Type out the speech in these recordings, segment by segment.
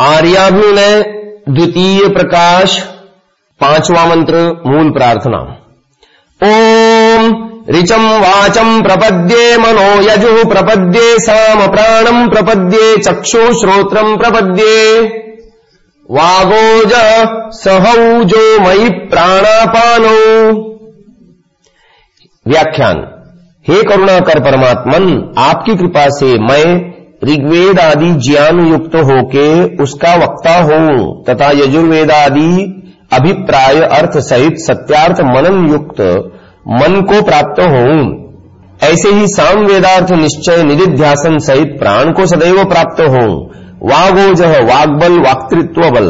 आर्याभिनय द्वितीय प्रकाश, पांचवा मंत्र, मूल प्रार्थना। ओम ऋचम वाचम प्रपद्ये मनो यजु प्रपद्ये साम प्राणम प्रपद्ये चक्षु श्रोत्रम प्रपद्ये। वागोज सहौजो मई प्राणापानो। व्याख्यान। हे करुणाकर परमात्मन, आपकी कृपा से मैं ऋग्वेद आदि ज्ञान युक्त होके उसका वक्ता हूँ, तथा यजुर्वेद आदि अभिप्राय अर्थ सहित सत्यार्थ मनन युक्त मन को प्राप्त हूँ ऐसे ही साम वेदार्थ निश्चय निधिध्यासन सहित प्राण को सदैव प्राप्त हूँ वागोज वाग्बल वाक्तृत्व बल,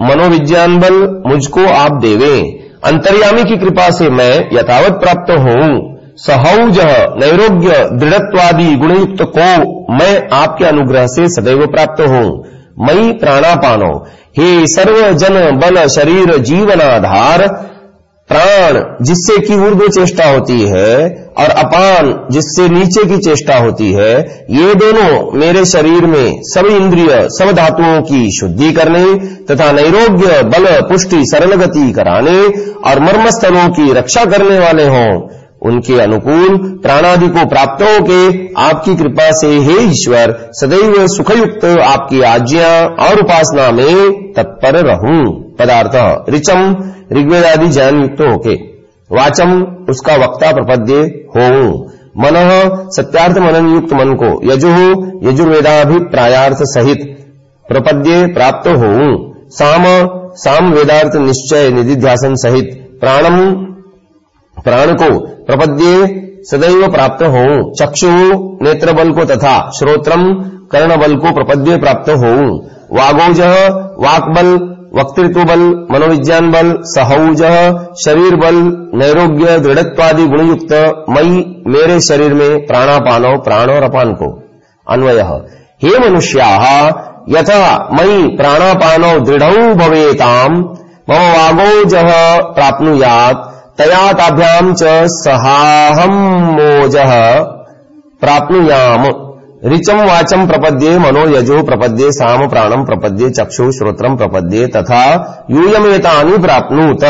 मनोविज्ञान बल मुझको आप देवे। अंतर्यामी की कृपा से मैं यथावत प्राप्त हूँ सहौज, नैरोग्य, दृढ़त्वादि गुणयुक्त को मैं आपके अनुग्रह से सदैव प्राप्त हूँ। मई प्राणापानो। हे सर्व जन बल शरीर जीवनाधार, प्राण जिससे की ऊर्ध्व चेष्टा होती है और अपान जिससे नीचे की चेष्टा होती है, ये दोनों मेरे शरीर में सब इंद्रिय, सब धातुओं की शुद्धि करने तथा नैरोग्य, बल, पुष्टि सरल गति कराने और मर्मस्थलों की रक्षा करने वाले हों। उनके अनुकूल प्राणादि को प्राप्त होके आपकी कृपा से हे ईश्वर, सदैव सुखयुक्त आपकी आज्ञा और उपासना में तत्पर रहूँ। पदार्थ, ऋचम ऋग्वेद आदि ज्ञान युक्त होके। वाचम, उसका वक्ता प्रपद्य हो मन, सत्यार्थ मनन युक्त मन को, यजु, यजुर्वेदाभिप्रायार्थ सहित प्रपद्य प्राप्त हो साम साम वेदार्थ निश्चय निधि निधिध्यासन सहित प्राणम प्राण को प्रपद्ये सदैव प्राप्त हो। चक्षु नेत्र बल को तथा श्रोत्रम कर्ण बल को प्रपद्ये प्राप्त हो। वागौज वाक बल वक्तृत्व बल मनोविज्ञान बल सहौज शरीर बल नैरोग्य, दृढ़त्वादि गुणयुक्त, मई, मेरे शरीर में प्राणापानो प्राण और अपान को अन्वय, हे मनुष्या, यथा मई प्राणापानो दृढ़ भवेताम, मम वागोज प्राप्नुयात तयाताभ्याम च सहाहम मोज प्राप्नुयाम। ऋचम वाचम प्रपद्ये मनो यजो प्रपद्ये साम प्राणम प्रपद्ये चक्षु श्रोत्रम प्रपद्ये तथा यूयमेतानि प्राप्नुत।